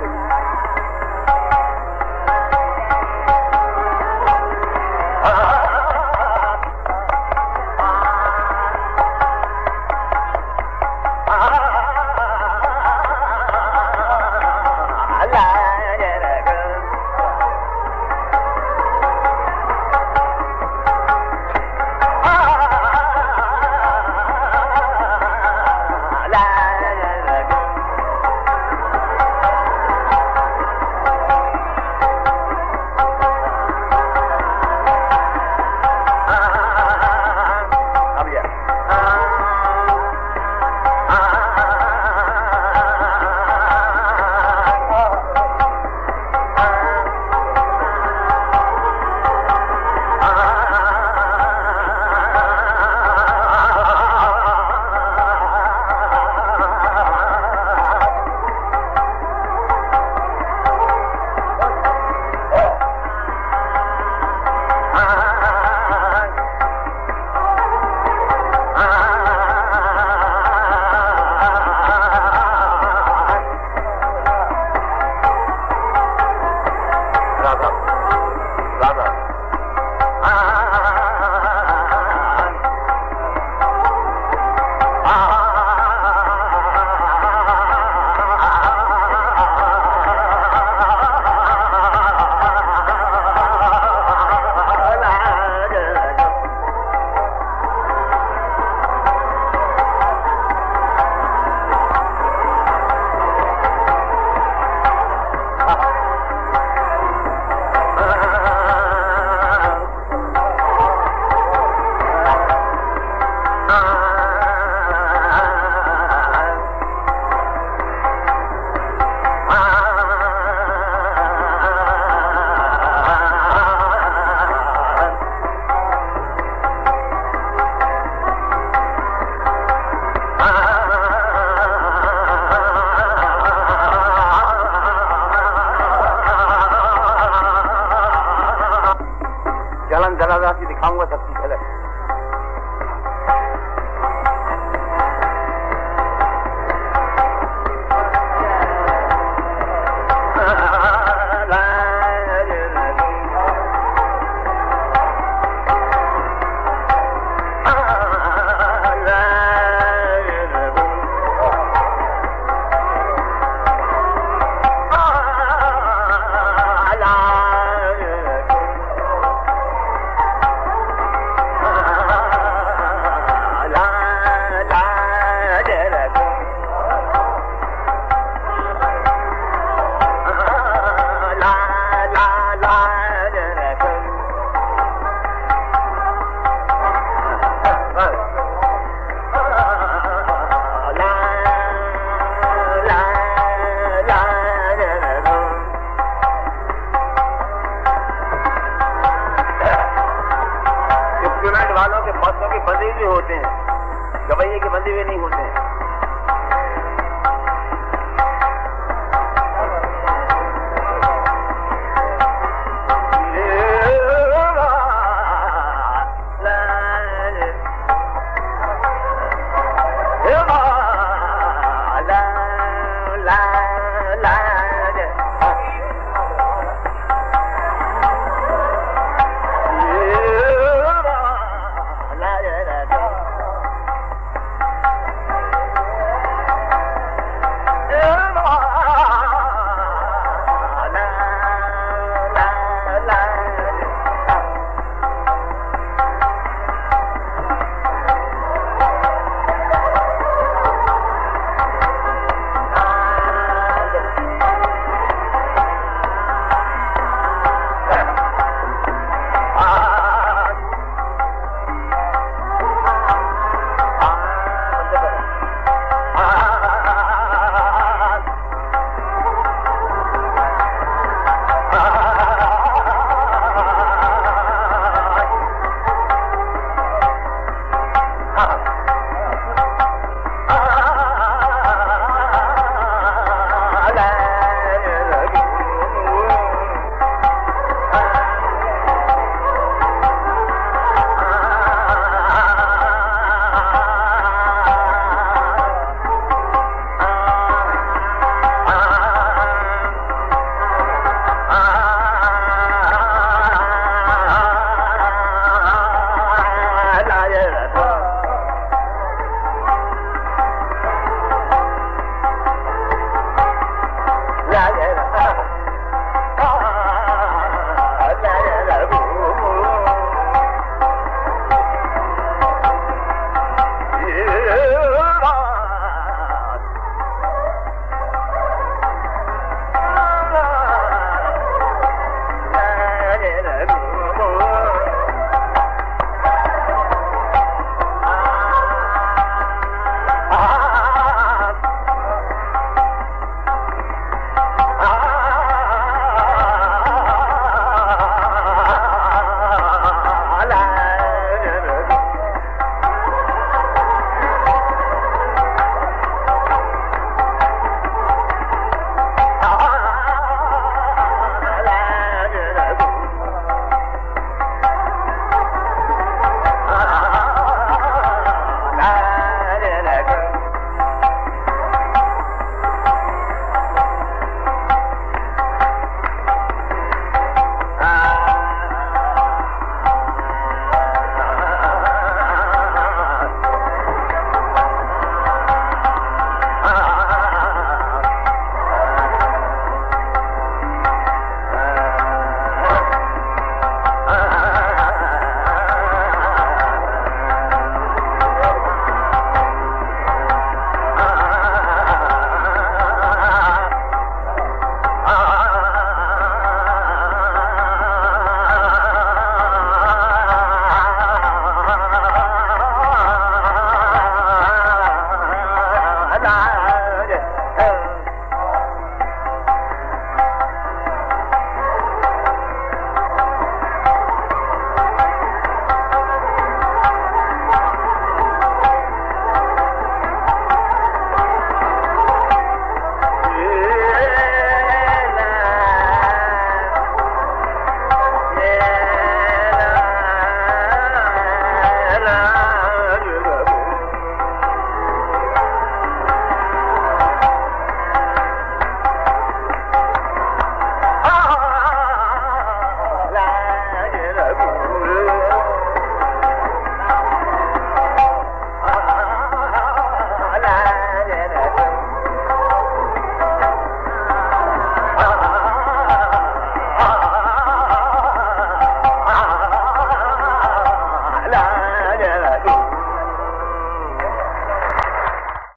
Thank you. Lá não. की दिखाऊँगा सब चीज़ इंस्ट्रूमेंट बंदे भी होते हैं। गवैये के बंदे भी नहीं होते हैं।